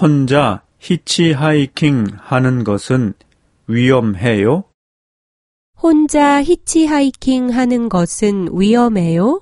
혼자 히치하이킹 하는 것은 위험해요? 혼자 히치하이킹 하는 것은 위험해요?